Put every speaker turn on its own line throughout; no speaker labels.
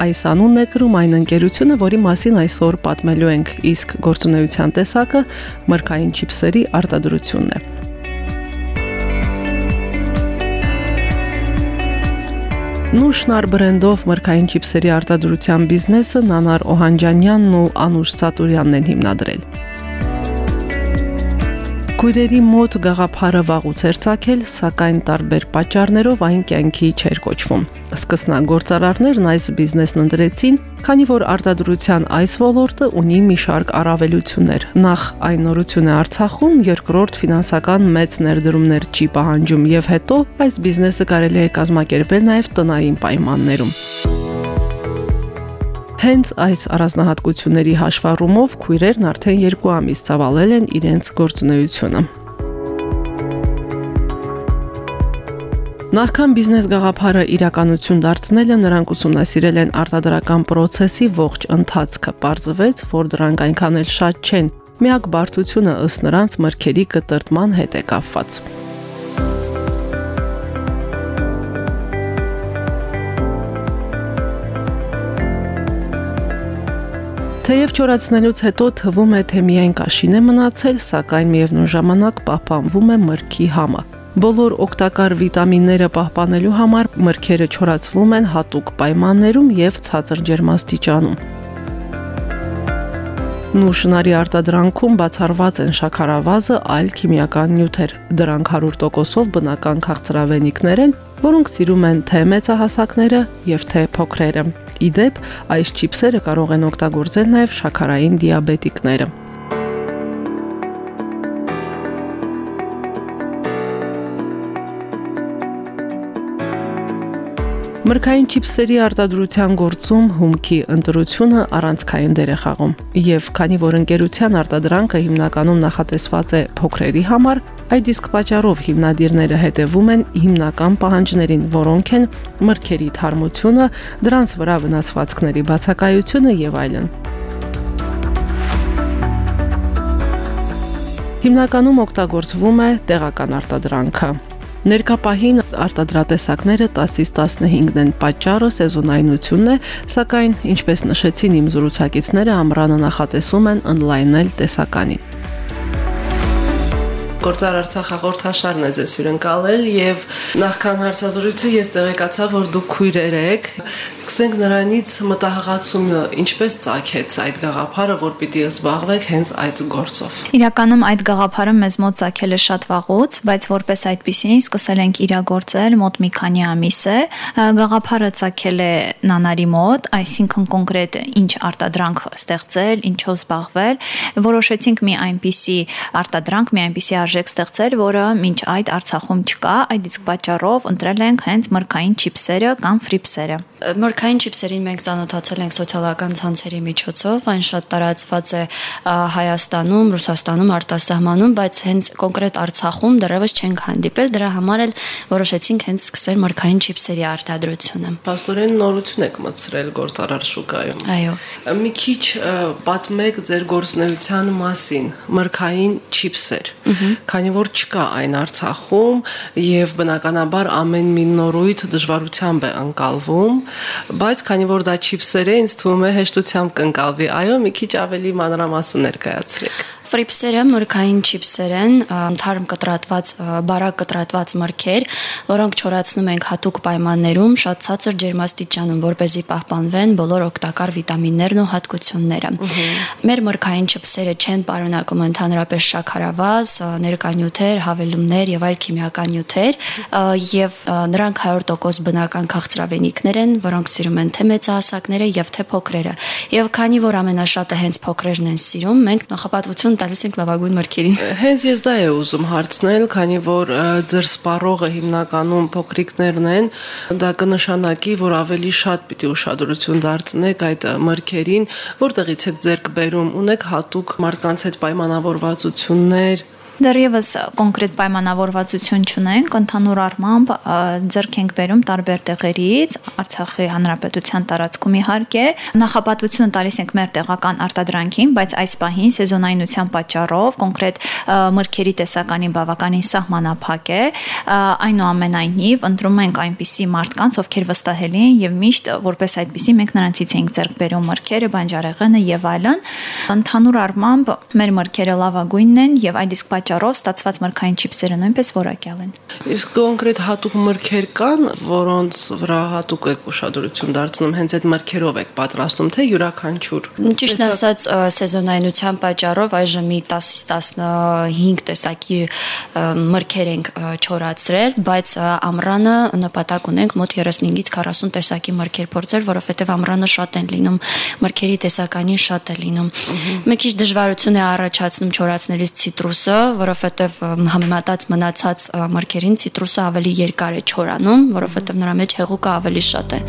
այս անունն է կրում այն ընկերությունը, որի մասին այսօր պատմելու ենք, իսկ գործունեության տեսակը մրգային չիպսերի արտադրությունն է։ Նուշնար բրենդով մրգային չիպսերի արտադրության բիզնեսը Նանար Օհանջանյանն ու Անուշ Սատուրյանն են հիմնադրել։ Քույրերի մոտ գաղափարը վաղուց էր ցակել, սակայն տարբեր պատճառներով այն կյանքի չէր կոչվում։ Սկսնագործարարներն այս բիզնեսն ընտրեցին, քանի որ արտադրության այս ոլորտը ունի մի շարք առավելություններ։ Նախ այն նորություն է Արցախում, երկրորդ ֆինանսական մեծ ներդրումներ չի պահանջում եւ հետո այս բիզնեսը կարելի է կազմակերպել նաեւ տնային պայմաններում։ Հենց այս առանձնահատկությունների հաշվառումով քույրերն արդեն 2 ամիս ցավալել են իրենց գործունեությունը։ Նախքան բիզնես գաղափարը իրականություն դարձնելը նրանք ուսումնասիրել են արտադրական process-ի ողջ ընթացքը։ Պարզվեց, որ դրանք այնքան էլ շատ չեն։ Միակ բարդությունը ըստ նրանց մրգերի կտրտման հետ է կապված։ Թեև չորացնելուց հետո թվում է, թե միայն կաշին է մնացել, սակայն միևնույն ժամանակ պահպանվում է մրգի համը։ Բոլոր օգտակար վիտամինները պահպանելու համար մրգերը չորացվում են հատուկ պայմաններում եւ ցածր ջերմաստիճանում։ Նուշնարի արտադրանքում բացառված են շաքարավազը, այլ քիմիական նյութեր։ Դրանք 100%-ով բնական քաղցրավենիքներ են, որոնք սիրում են թե մեծահասակները եւ թե փոքրերը։ Իդեպ, այս չիպսերը կարող են օգտագործել նաեւ շաքարային դիաբետիկները։ Մրգային չիպսերի արտադրության գործում հումքի ընտրությունը առանցքային դեր է խաղում։ Եվ քանի որ ընկերության արտադրանքը հիմնականում նախատեսված է փոքրերի համար, այդ իսկ պատճառով հիմնադիրները հետևում են հիմնական պահանջներին, որոնք են մրգերի թարմությունը, դրանց վրա վնասվածքների բացակայությունը եւ այլն։ Հիմնականում օգտագործվում է տեղական արտադրանքը։ Ներկապահին արտադրատեսակները 10-ից 15-ն են, պատճառը սեզոնայնությունն է, սակայն ինչպես նշեցին իմ զրուցակիցները, ամռանը նախատեսում են on-line-ել տեսականին։ Գործար Արցախ հաղորդաշարն է ձեզ հյուրընկալել եւ նախքան հարցազրույցը ես տեղեկացա, որ դուք քույրեր եք։ Սկսենք նրանից մտահղացումը ինչպես ցակեց այդ գաղափարը, որ պիտի զբաղվեք հենց այդ գործով։
Իրականում այդ գաղափարը մեզ մոտ ցակել է շատ վաղուց, բայց որպես այդպեսին սկսել ենք իրագործել մոտ մի քանի ամիս է։ Գաղափարը ցակել է Նանարի մոտ, այսինքն կոնկրետ ինչ արտադրանք ստեղծել, ինչով զբաղվել, որոշեցինք մի այնպիսի արտադրանք, մի այնպիսի արժեք ստեղծել, որը մինչ այդ Արցախում չկա, այդ իսկ պատճառով ընտրել ենք հենց մրգային չիպսերը կամ ֆրիպսերը։
Մրգային չիպսերին մենք ծանոթացել ենք սոցիալական ցանցերի միջոցով, այն շատ տարածված է Հայաստանում, Ռուսաստանում, արտասահմանում, բայց հենց կոնկրետ Արցախում դեռևս չենք հանդիպել, դրա համար էլ որոշեցինք հենց սկսել մրգային չիպսերի արտադրությունը։
Պաստորեն նորություն եք մտցրել գործարար շուկայում։
Այո։
Մի քիչ պատմեք ձեր գործնեության մասին, մրգային չիպսեր քանի որ չկա այն Արցախում եւ բնականաբար ամեն մի նորույթ դժվարությամբ է անցալվում, բայց քանի որ դա չիպսեր է, ինձ թվում է հեշտությամբ կընկալվի։ Այո, մի քիչ ավելի մանրամասն ներկայացրեք։
Ֆրիպսերը մրգային չիպսեր են, թարմ կտրատված, բարակ կտրատված մրգեր, որոնք չորացնում ենք հատուկ պայմաններում, շատ ցածր ջերմաստիճանում, որ เป զի պահպանվեն բոլոր օգտակար վիտամիններն ու հատկությունները։ Մեր մրգային չիպսերը չեն պարունակում ընդհանրապես շաքարավազ, ներկանյութեր, հավելումներ եւ այլ քիմիական նյութեր, եւ նրանք 100% բնական քաղցրավենիքներ են, որոնք սիրում են թե մեծահասակները եւ թե փոքրերը։ Եվ քանի որ ամենաշատը հենց փոքրերն են սիրում, մենք նախապատվություն տալիս ենք լավագույն մրգերին։
Հենց ես դա եմ ուզում հարցնել, քանի որ ձեր սպառողը հիմնականում փոքրիկներն են, դա կնշանակի, որ ավելի շատ պիտի ուշադրություն դարձնեք այդ մրգերին, որտեղից եք ձեռք բերում, ունեք հատուկ մարդկանց հետ պայմանավորվածություններ
Դեռևս կոնկրետ պայմանավորվածություն չունենք, ընդհանուր առմամբ ձեռք ենք բերում տարբեր տեղերից, Արցախի հանրապետության տարածքում իհարկե։ Նախապատվությունը տալիս ենք մեր տեղական արտադրանքին, բայց այս պահին սեզոնայնության պատճառով կոնկրետ մրգերի տեսականին բավականին սահմանափակ է։ Այնուամենայնիվ ընտրում ենք այնպիսի մարդկանց, ովքեր վստահելի են եւ միշտ որպես այդպիսի մենք նրանցից ենք ձեռք բերում մրգերը, բանջարեղենը եւ այլն։ Ընդհանուր առմամբ մեր մրգերը լավագույնն են եւ այդ իսկ պատճառով ստացված մրգային չիպսերը նույնպես որակյալ են։
Իսկ կոնկրետ հատուկ մրգեր կան, որոնց վրա հատուկ եք ուշադրություն դարձնում, հենց այդ մրգերով եք պատրաստում, թե յուրաքանչյուր։
Ճիշտ ասած, սեզոնայնության պատճառով այժմ մի 10-ից 15 տեսակի մրգեր ենք չորացրել, բայց ամռանը նպատակ ունենք մոտ 35-ից 40 տեսակի մրգեր փորձել, որովհետև ամռանը շատ են լինում, մրգերի տեսականին շատ է լինում։ Մի քիչ դժվարություն է առաջացնում չորացնելիս ցիտրուսը, որովհետև համեմատած մնացած մրգերին ցիտրուսը ավելի երկար է չորանում, որովհետև նրա մեջ հեղուկը ավելի շատ է։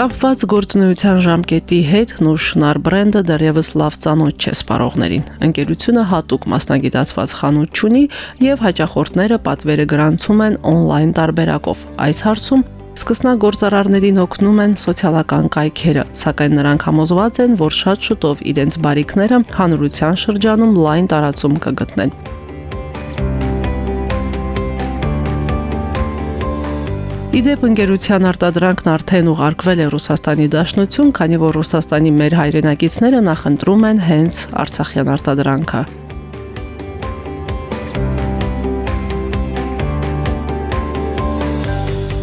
Կապված գործունեության ժամկետի հետ Նուշնար բրենդը դեռևս լավ ծանոթ չէ սպառողներին։ Ընկերությունը հատուկ մասնագիտացված խանութ ունի եւ հաճախորդները պատվերը գրանցում են on-line տարբերակով։ Այս հարցում Սկսնագործարարներին օգնում են սոցիալական կայքերը, սակայն նրանք համոզված են, որ շատ շուտով իրենց բարիկները հանրության շրջանում լայն տարածում կգտնեն։ Իդեպ ընկերության արտադրանքն արդեն ուղարկվել է Ռուսաստանի Դաշնություն, քանի որ Ռուսաստանի մեր հայրենակիցները նախընտրում են հենց Արցախյան արտադրանքը։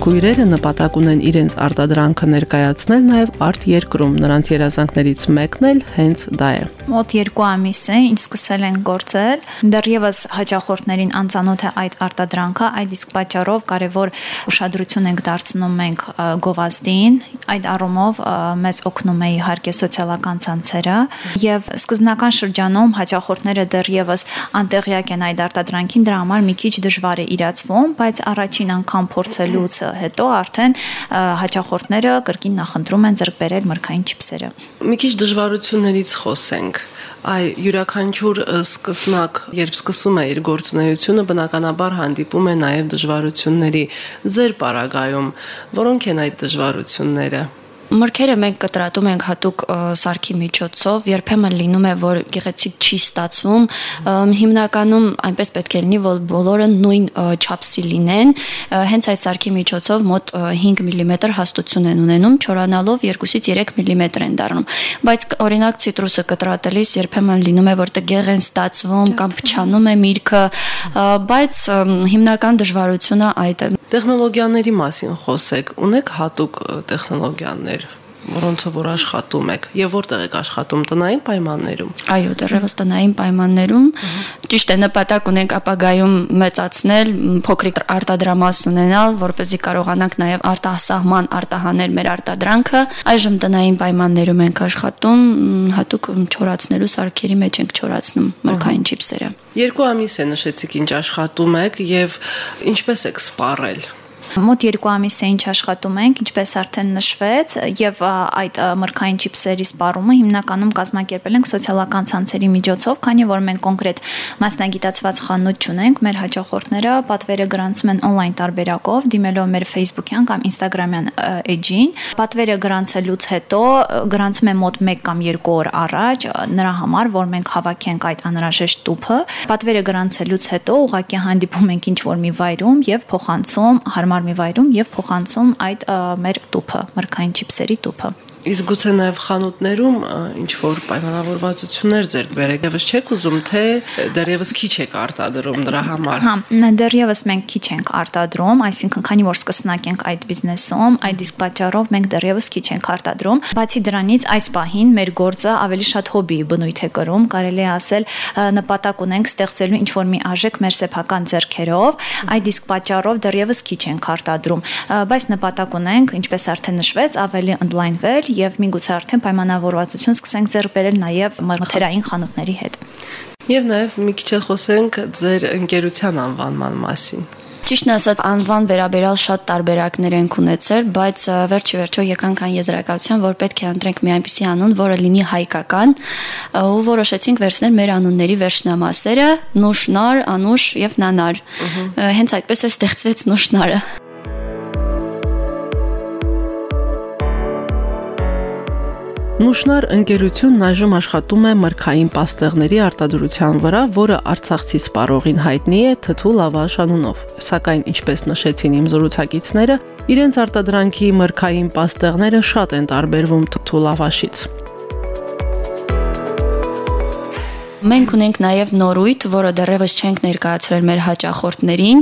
քույրերը նպատակ ունեն իրենց արտադրանքը ներկայացնել նաև արտ երկրում։ Նրանց երազանքներից մեկն էլ հենց դա է։
Մոտ 2 ամիս է, ինչ սկսել են գործել։ Դեռևս հաճախորդներին անծանոթ է այդ արտադրանքը, այդ իսկ պատճառով կարևոր ուշադրություն ենք դարձնում մենք գովազդին։ Այդ առումով մեզ օգնում է իհարկե սոցիալական ցանցերը եւ սկզբնական շրջանում հաճախորդները դեռևս անտեղյակ են այդ արտադրանքին, դրա համար մի քիչ դժվար է իրացվում, բայց առաջին անգամ փորձելուց հետո արդեն հաճախորդները կրկին նախընտրում են ձեռք բերել մրգային չիպսերը։
Մի քիչ դժվարություններից խոսենք այ յուրաքանչյուր սկսնակ, երբ սկսում է իր գործունեությունը, բնականաբար հանդիպում է նաև դժվարությունների ձեր պարագայում։ Որոնք են այդ դժվարությունները։
Մրգերը մենք կտրատում ենք հատուկ սարքի միջոցով, երբեմն լինում է, որ գեղեցիկ չի ստացվում։ Հիմնականում այնպես պետք է լինի, որ բոլորը նույն չափսի լինեն։ Հենց այդ սարքի միջոցով մոտ 5 մմ հաստություն են ունենում, չորանալով 2-ից 3 մմ են դառնում։ Բայց օրինակ ցիտրուսը կտրատելիս երբեմն լինում է, որ տգեղ են ստացվում կամ փչանում է միրգը, բայց հիմնական դժվարությունը այդ է։
Տեխնոլոգիաների մասին խոսեք։ Ունեք հատուկ տեխնոլոգիաներ որոնցով որ աշխատում եք եւ որտեղ եք աշխատում տնային պայմաններում
այո դեռևս տնային պայմաններում ճիշտ է նպատակ ունենք ապագայում մեծացնել փոքրիկ արտադրամաս ունենալ որպեսզի կարողանանք նաեւ արտահասահման արտահանել մեր արտադրանքը այժմ տնային պայմաններում ենք աշխատում հատուկ չորացնելու սարքերի մեջ ենք չորացնում մրգային չիպսերը
երկու ամիս է նշեցիք ինչ աշխատում եք եւ ինչպես եք սպառել
Մոտ 2 ամիս է ինչ աշխատում ենք, ինչպես արդեն նշվեց, եւ այդ մրգային չիպսերի սպառումը հիմնականում կազմակերպել ենք սոցիալական ցանցերի միջոցով, քանի որ մենք կոնկրետ մասնագիտացված խանութ չունենք, մեր հաճախորդները պատվերը գրանցում են on-line տարբերակով, դիմելով մեր Facebook-յան կամ Instagram-յան էջին։ Պատվերը գրանցելուց հետո գրանցում են մոտ 1 կամ 2 օր առաջ նրա համար, որ մենք հավաքենք այդ անհրաժեշտ տուփը։ Պատվերը գրանցելուց հետո ուղղակի հանդիպում ենք ինչ-որ մի վայրում եւ փոխանցում հարմար մի վայրում եւ փոխանցում այդ մեր տուփը, մրգային չիպսերի տուփը։
Իսկ գուցե նաև խանութներում ինչ որ պայմանավորվածություններ ձեր բերեք, եւս չեք ուզում, թե դեռևս քիչ եք արտադրում դրա համար։
Հա, դեռևս մենք քիչ ենք արտադրում, այսինքն քանի որ սկսնակ ենք այդ բիզնեսում, այդ իսկ պատճառով մենք դեռևս քիչ ենք արտադրում։ Բացի դրանից այս պահին մեր գործը ավելի շատ հոբի բնույթ է կրում, կարելի է ասել նպատակ ունենք ստեղծելու ինչ որ մի արժեք մեր սեփական ձեռքերով, այդ իսկ պատճառով դեռևս քիչ ենք արտադրում, բայց նպատակ ունենք, ինչպես արդեն նշվեց, ավելի ընդլայնվել եւ միգուցե արդեն պայմանավորվածություն սկսենք ձեռք բերել նաեւ մթերային խանութների հետ։
Եվ նաեւ մի քիչ խոսենք ձեր ընկերության անվանման մասին։
Ճիշտն ասած, անվան վերաբերյալ շատ տարբերակներ են ունեցել, բայց վերջի վերջո եկանք այն եզրակացության, որ պետք է ընտրենք մի այնպիսի անուն, որը լինի հայկական, ու որոշեցինք վերցնել մեր անունների վերջնամասերը՝ Նուշնար, Անուշ եւ Նանար։ Հենց այդպես է ստեղծվեց Նուշնարը։
Նուշնար ընկերությունն այժմ աշխատում է մրգային պաստեղների արտադրության վրա, որը Արցախցի սպառողին հայտնի է թթու լավաշ անունով։ Սակայն, ինչպես նշեցին իմ զրուցակիցները, իրենց արտադրանքի մրգային պաստեղները շատ են տարբերվում թթու լավաշից։
Մենք ունենք նաև նորույթ, որը դեռևս չենք ներկայացրել մեր հաճախորդներին։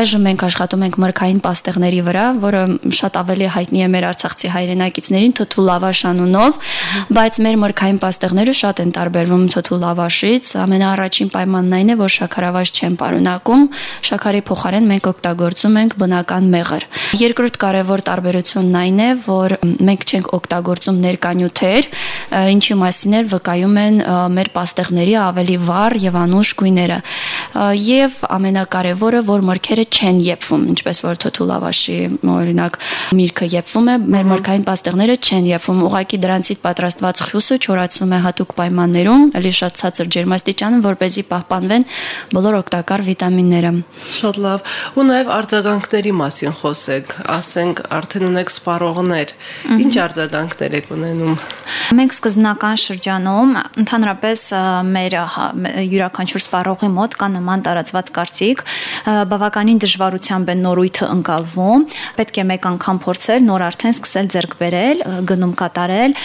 Այժմ մենք աշխատում ենք մրգային պաստեղների վրա, որը շատ ավելի հայտնի է մեր արցախցի հայրենակիցներին թթու լավաշ անունով, բայց մեր մրգային պաստեղները շատ են տարբերվում թթու լավաշից։ Ամենաառաջին պայմանն այն է, որ շաքարավազ չեն պարունակում, շաքարի փոխարեն մենք օգտագործում ենք բնական մեղր։ Երկրորդ կարևոր տարբերությունն այն է, որ մենք չենք օգտագործում ներկանյութեր, ինչի մասին էր վկայում են մեր պաստեղների ավելի վառ եւ անուշ գույները եւ ամենակարևորը որ մրգերը չեն եփվում ինչպես որ թոթու լավաշի օրինակ միրգը եփվում է մեր մրգային պաստեղները չեն եփվում ուղակի դրանցից պատրաստված խյուսը չորացում է հատուկ պայմաններում ելի շատ ցածր ջերմաստիճանում որ เป զի պահպանվեն բոլոր օգտակար վիտամինները
շատ լավ ու նաեւ արձագանքների մասին խոսեք ասենք արդեն ունեք սպառողներ ինչ արձագանքներ եք ունենում
մենք սկզբնական շրջանում ընդհանրապես մեր մեր յուրաքանչյուր սպառողի մոտ կա նման տարածված կարծիք, բավականին դժվարությամբ է նորույթը ընկալվում, պետք է մեկ անգամ փորձել, նոր արդեն սկսել ձեռք բերել, գնում կատարել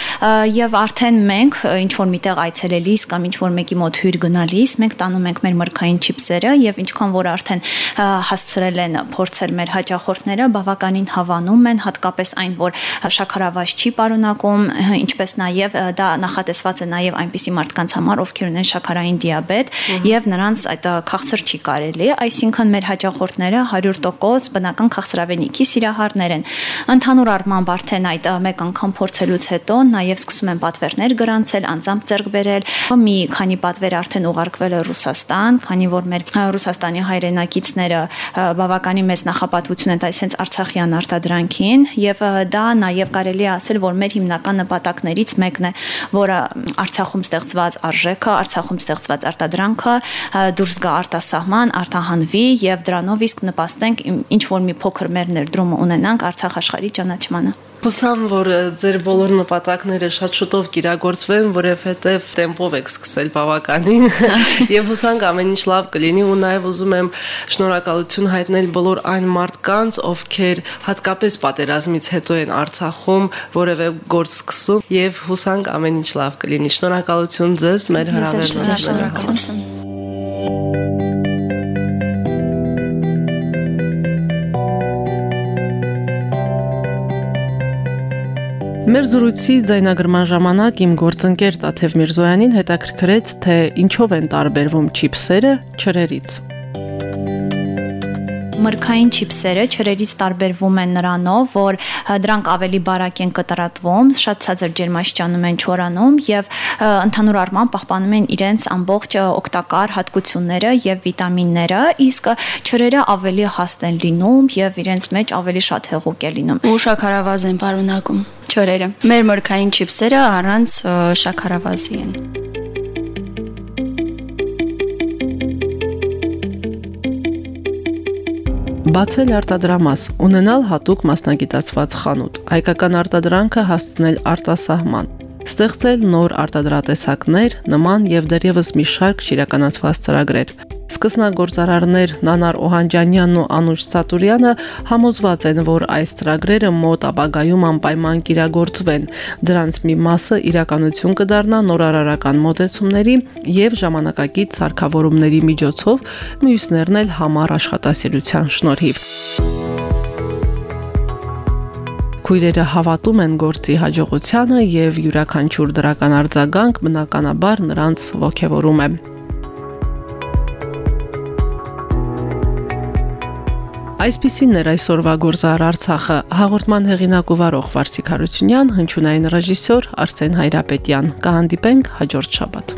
եւ արդեն մենք ինչ որ միտեղ այցելելիս կամ ինչ որ մեկի մոտ հյուր գնալիս, մենք տանում ենք մեր մրգային չիպսերը եւ ինչքան որ արդեն հասցրել են փորձել մեր հաճախորդները, բավականին հավանում են, հատկապես այն, որ շաքարավազ չի պարունակում, ինչպես նաեւ դա նախատեսված է նաեւ այնպիսի մարդկանց համար, ովքեր ունեն շաքարային դիաբետ եւ նրանց այդ քաղցր չի կարելի, այսինքն մեր հաճախորդները 100% բնական քաղցրավենիքի սիրահարներ են։ Ընդհանուր առմամբ արդեն այդ մեկ անգամ փորձելուց հետո նաեւ սկսում են պատվերներ գրանցել, անձամբ ձեռք բերել։ Մի քանի պատվեր արդեն ուղարկվել է Ռուսաստան, քանի որ մեր Ռուսաստանի հայրենակիցները բավականին մեծ նախապատվություն են տալիս հենց Արցախյան արտադրանքին եւ դա նաեւ կարելի է ասել, որ մեր հիմնական նպատակներից մեկն է, որը Արցախում ստեղծված արժեքը, Արցախ Արցախում ստեղծված արտադրանքը դուրս գա արտասահման, արտահանվի եւ դրանով իսկ նպաստենք ինչ որ մի փոքր մեր ներդրումը ունենանք Արցախ աշխարհի ճանաչմանը։
Հուսամ, որ ձեր բոլոր նպատակները շատ շուտով կիրագործվեն, որովհետև տեմպով եք սկսել բավականին եւ հուսանք ամեն ինչ լավ կլինի ու նաեւ ուզում եմ շնորհակալություն հայտնել բոլոր այն մարդկանց, ովքեր հատկապես պատերազմից հետո են Արցախում որևէ գործ սկսում եւ հուսանք ամեն ինչ լավ կլինի։ Շնորհակալություն ձեզ մեր հրավերն։
Շնորհակալություն։
Մեր զրույցի ձայնագրման ժամանակ իմ գործընկեր Տաթև Միրզոյանին հետաքրքրեց, թե ինչով են տարբերվում չիպսերը չրերից
մրգային չիպսերը չրերից տարբերվում են նրանով, որ դրանք ավելի բարակ են կտրատվում, շատ ցածր ջերմաստիճանում են չորանում եւ ընդհանուր առմամբ պահպանում են իրենց ամբողջ օգտակար հատկությունները եւ վիտամինները, իսկ չրերը ավելի հաստ են լինում եւ իրենց մեջ ավելի շատ հեղուկ է լինում։
Ու շաքարավազ են պարունակում չորերը։ Մեր մրգային չիպսերը առանց շաքարավազի են։
Բացել արտադրամաս, ունենալ հատուկ մասնագիտացված խանութ, հայկական արտադրանքը հասցնել արտասահման, ստեղծել նոր արտադրատեսակներ, նման եւ դեռևս մի շարք ճիրականացված ծրագրեր սկսնագործարարներ Նանար Օհանջանյանն ու Անուշ Սատուրյանը համոզված են, որ այս ծրագրերը մոտ ապագայում անպայման կիրագործվեն։ Դրանց մի մասը իրականություն կդառնա նորարարական մոտեցումների եւ ժամանակակից սարքավորումների միջոցով, մյուսներն էլ համառ աշխատասիրության շնորհիվ։ Քույրերը հավատում են գործի հաջողությանը եւ յուրաքանչյուր դրական արձագանք բնականաբար նրանց ողջևորում է։ Այսպիսին էր այսօրվա գործար Արցախը հաղորդման հեղինակ ու վարող Վարսիկ Հարությունյան, հնչյունային ռեժիսոր Արսեն Հայրապետյան։ Կհանդիպենք հաջորդ շաբաթ։